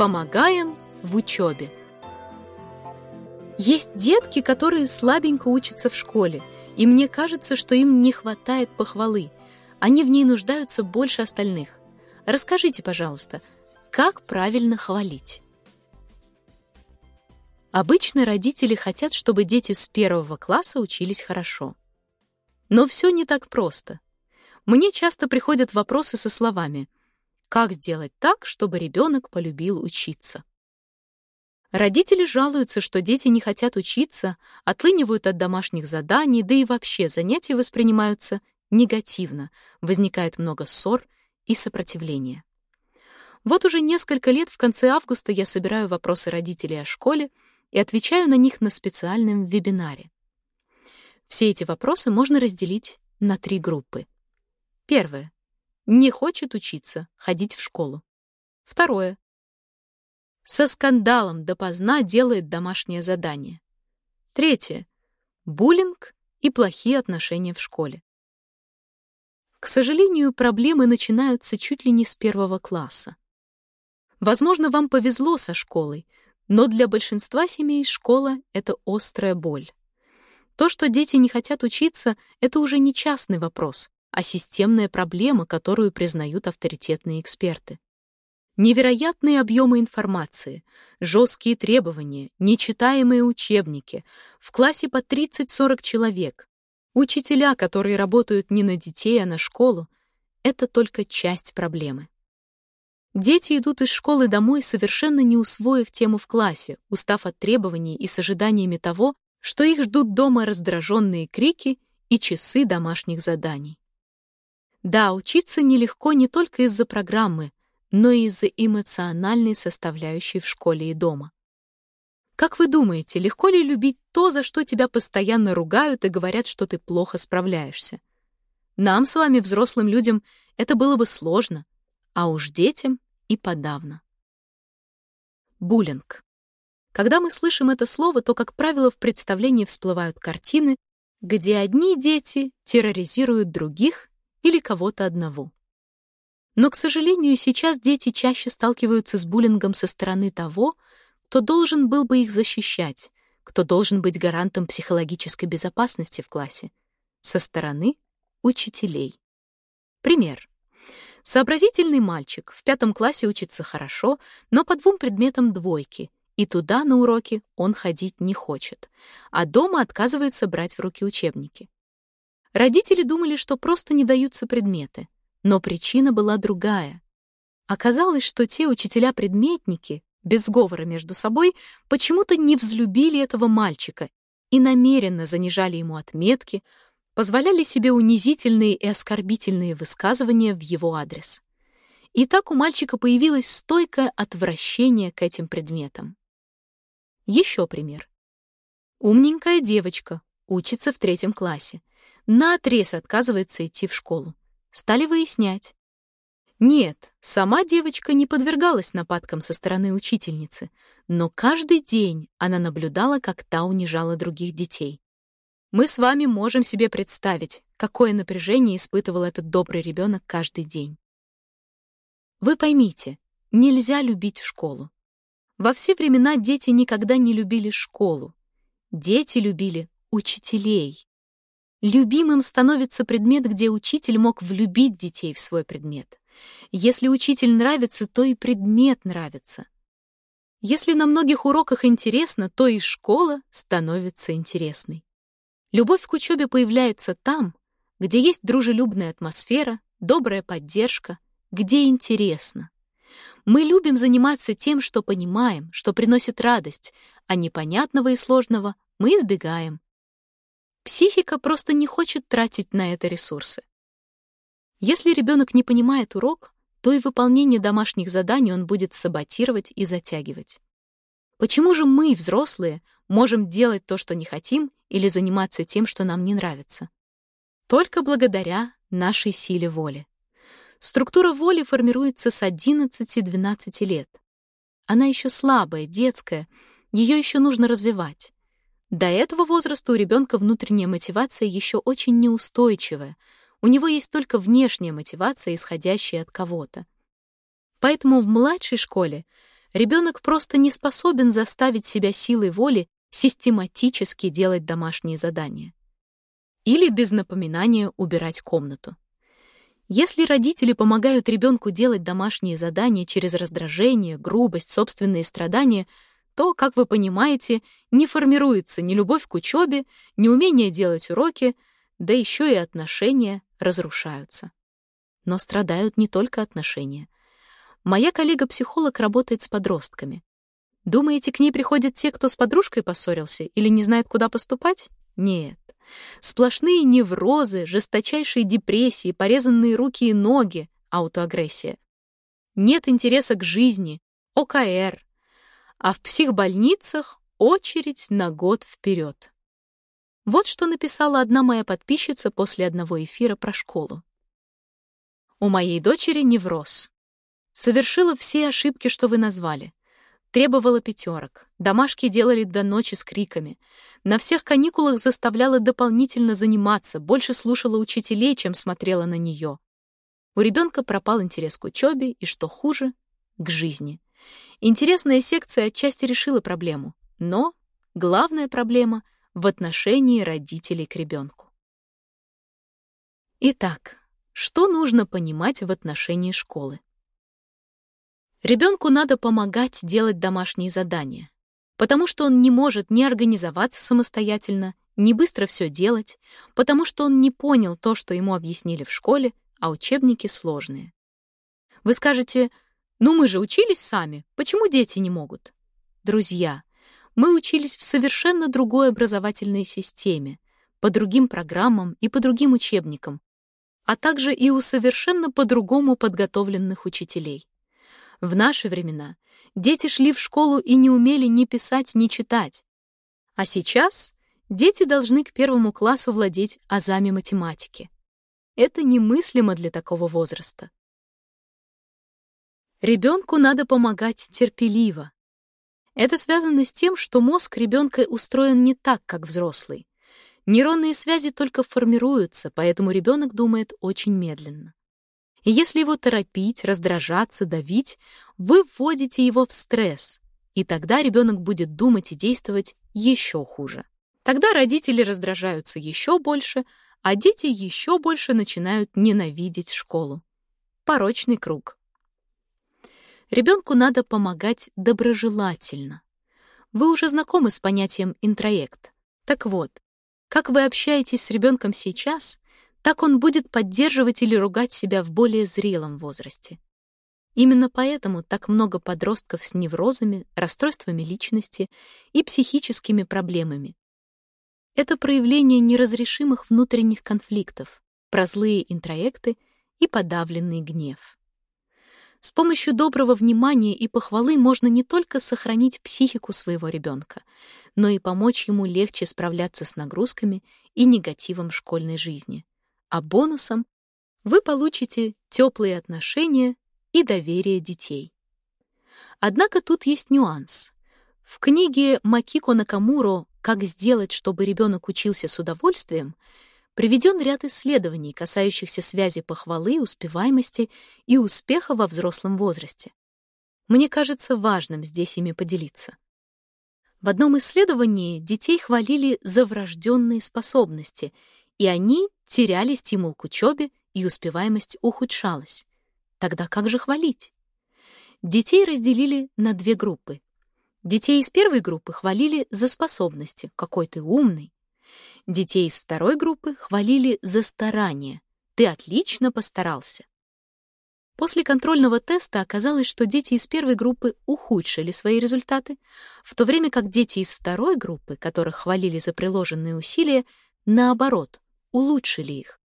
Помогаем в учебе. Есть детки, которые слабенько учатся в школе, и мне кажется, что им не хватает похвалы. Они в ней нуждаются больше остальных. Расскажите, пожалуйста, как правильно хвалить? Обычно родители хотят, чтобы дети с первого класса учились хорошо. Но все не так просто. Мне часто приходят вопросы со словами «Как сделать так, чтобы ребенок полюбил учиться?» Родители жалуются, что дети не хотят учиться, отлынивают от домашних заданий, да и вообще занятия воспринимаются негативно, возникает много ссор и сопротивления. Вот уже несколько лет в конце августа я собираю вопросы родителей о школе и отвечаю на них на специальном вебинаре. Все эти вопросы можно разделить на три группы. Первое. Не хочет учиться, ходить в школу. Второе со скандалом допоздна делает домашнее задание. Третье. Буллинг и плохие отношения в школе. К сожалению, проблемы начинаются чуть ли не с первого класса. Возможно, вам повезло со школой, но для большинства семей школа — это острая боль. То, что дети не хотят учиться, это уже не частный вопрос, а системная проблема, которую признают авторитетные эксперты. Невероятные объемы информации, жесткие требования, нечитаемые учебники, в классе по 30-40 человек, учителя, которые работают не на детей, а на школу — это только часть проблемы. Дети идут из школы домой, совершенно не усвоив тему в классе, устав от требований и с ожиданиями того, что их ждут дома раздраженные крики и часы домашних заданий. Да, учиться нелегко не только из-за программы, но и из-за эмоциональной составляющей в школе и дома. Как вы думаете, легко ли любить то, за что тебя постоянно ругают и говорят, что ты плохо справляешься? Нам с вами, взрослым людям, это было бы сложно, а уж детям и подавно. Буллинг. Когда мы слышим это слово, то, как правило, в представлении всплывают картины, где одни дети терроризируют других или кого-то одного. Но, к сожалению, сейчас дети чаще сталкиваются с буллингом со стороны того, кто должен был бы их защищать, кто должен быть гарантом психологической безопасности в классе, со стороны учителей. Пример. Сообразительный мальчик в пятом классе учится хорошо, но по двум предметам двойки, и туда на уроки он ходить не хочет, а дома отказывается брать в руки учебники. Родители думали, что просто не даются предметы — но причина была другая. Оказалось, что те учителя-предметники, без сговора между собой, почему-то не взлюбили этого мальчика и намеренно занижали ему отметки, позволяли себе унизительные и оскорбительные высказывания в его адрес. И так у мальчика появилось стойкое отвращение к этим предметам. Еще пример. Умненькая девочка учится в третьем классе, наотрез отказывается идти в школу. Стали выяснять. Нет, сама девочка не подвергалась нападкам со стороны учительницы, но каждый день она наблюдала, как та унижала других детей. Мы с вами можем себе представить, какое напряжение испытывал этот добрый ребенок каждый день. Вы поймите, нельзя любить школу. Во все времена дети никогда не любили школу. Дети любили учителей. Любимым становится предмет, где учитель мог влюбить детей в свой предмет. Если учитель нравится, то и предмет нравится. Если на многих уроках интересно, то и школа становится интересной. Любовь к учебе появляется там, где есть дружелюбная атмосфера, добрая поддержка, где интересно. Мы любим заниматься тем, что понимаем, что приносит радость, а непонятного и сложного мы избегаем. Психика просто не хочет тратить на это ресурсы. Если ребенок не понимает урок, то и выполнение домашних заданий он будет саботировать и затягивать. Почему же мы, взрослые, можем делать то, что не хотим, или заниматься тем, что нам не нравится? Только благодаря нашей силе воли. Структура воли формируется с 11-12 лет. Она еще слабая, детская, ее еще нужно развивать. До этого возраста у ребенка внутренняя мотивация еще очень неустойчивая. У него есть только внешняя мотивация, исходящая от кого-то. Поэтому в младшей школе Ребенок просто не способен заставить себя силой воли систематически делать домашние задания. Или без напоминания убирать комнату. Если родители помогают ребенку делать домашние задания через раздражение, грубость, собственные страдания, то, как вы понимаете, не формируется ни любовь к учебе, ни умение делать уроки, да еще и отношения разрушаются. Но страдают не только отношения. Моя коллега-психолог работает с подростками. Думаете, к ней приходят те, кто с подружкой поссорился или не знает, куда поступать? Нет. Сплошные неврозы, жесточайшие депрессии, порезанные руки и ноги, аутоагрессия. Нет интереса к жизни, ОКР. А в психбольницах очередь на год вперед. Вот что написала одна моя подписчица после одного эфира про школу. У моей дочери невроз. Совершила все ошибки, что вы назвали. Требовала пятерок. Домашки делали до ночи с криками. На всех каникулах заставляла дополнительно заниматься, больше слушала учителей, чем смотрела на нее. У ребенка пропал интерес к учебе и, что хуже, к жизни. Интересная секция отчасти решила проблему, но главная проблема в отношении родителей к ребенку. Итак, что нужно понимать в отношении школы? Ребенку надо помогать делать домашние задания, потому что он не может ни организоваться самостоятельно, ни быстро все делать, потому что он не понял то, что ему объяснили в школе, а учебники сложные. Вы скажете, ну мы же учились сами, почему дети не могут? Друзья, мы учились в совершенно другой образовательной системе, по другим программам и по другим учебникам, а также и у совершенно по-другому подготовленных учителей. В наши времена дети шли в школу и не умели ни писать, ни читать. А сейчас дети должны к первому классу владеть азами математики. Это немыслимо для такого возраста. Ребенку надо помогать терпеливо. Это связано с тем, что мозг ребенка устроен не так, как взрослый. Нейронные связи только формируются, поэтому ребенок думает очень медленно. И если его торопить, раздражаться, давить, вы вводите его в стресс, и тогда ребенок будет думать и действовать еще хуже. Тогда родители раздражаются еще больше, а дети еще больше начинают ненавидеть школу. Порочный круг. Ребенку надо помогать доброжелательно. Вы уже знакомы с понятием интроект. Так вот, как вы общаетесь с ребенком сейчас, так он будет поддерживать или ругать себя в более зрелом возрасте. Именно поэтому так много подростков с неврозами, расстройствами личности и психическими проблемами. Это проявление неразрешимых внутренних конфликтов, про злые интроекты и подавленный гнев. С помощью доброго внимания и похвалы можно не только сохранить психику своего ребенка, но и помочь ему легче справляться с нагрузками и негативом школьной жизни а бонусом вы получите теплые отношения и доверие детей. Однако тут есть нюанс. В книге Макико Накамуро «Как сделать, чтобы ребенок учился с удовольствием» приведен ряд исследований, касающихся связи похвалы, успеваемости и успеха во взрослом возрасте. Мне кажется важным здесь ими поделиться. В одном исследовании детей хвалили за врожденные способности — и они теряли стимул к учебе, и успеваемость ухудшалась. Тогда как же хвалить? Детей разделили на две группы. Детей из первой группы хвалили за способности, какой ты умный. Детей из второй группы хвалили за старание, ты отлично постарался. После контрольного теста оказалось, что дети из первой группы ухудшили свои результаты, в то время как дети из второй группы, которых хвалили за приложенные усилия, наоборот, улучшили их.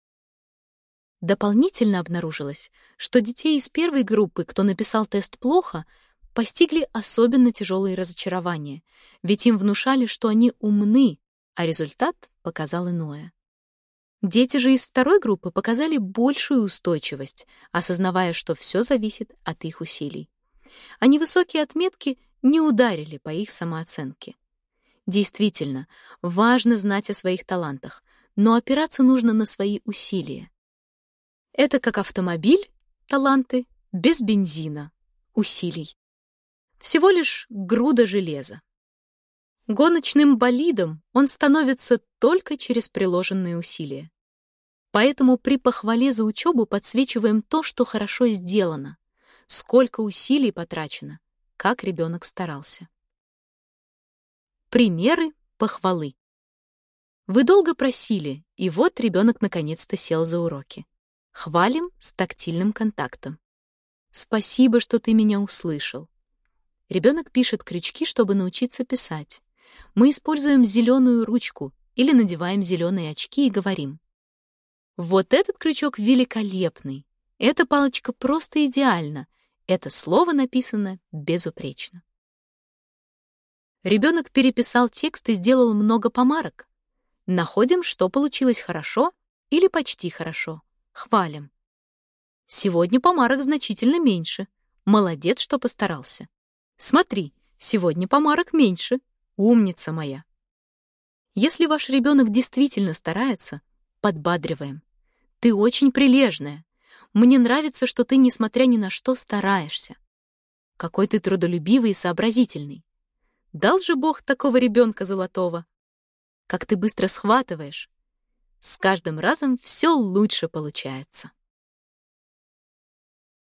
Дополнительно обнаружилось, что детей из первой группы, кто написал тест плохо, постигли особенно тяжелые разочарования, ведь им внушали, что они умны, а результат показал иное. Дети же из второй группы показали большую устойчивость, осознавая, что все зависит от их усилий. А невысокие отметки не ударили по их самооценке. Действительно, важно знать о своих талантах, но опираться нужно на свои усилия. Это как автомобиль, таланты, без бензина, усилий. Всего лишь груда железа. Гоночным болидом он становится только через приложенные усилия. Поэтому при похвале за учебу подсвечиваем то, что хорошо сделано, сколько усилий потрачено, как ребенок старался. Примеры похвалы. Вы долго просили, и вот ребенок наконец-то сел за уроки. Хвалим с тактильным контактом. Спасибо, что ты меня услышал. Ребенок пишет крючки, чтобы научиться писать. Мы используем зеленую ручку или надеваем зеленые очки и говорим. Вот этот крючок великолепный. Эта палочка просто идеальна. Это слово написано безупречно. Ребенок переписал текст и сделал много помарок. Находим, что получилось хорошо или почти хорошо. Хвалим. Сегодня помарок значительно меньше. Молодец, что постарался. Смотри, сегодня помарок меньше. Умница моя. Если ваш ребенок действительно старается, подбадриваем. Ты очень прилежная. Мне нравится, что ты, несмотря ни на что, стараешься. Какой ты трудолюбивый и сообразительный. Дал же Бог такого ребенка золотого. Как ты быстро схватываешь. С каждым разом все лучше получается.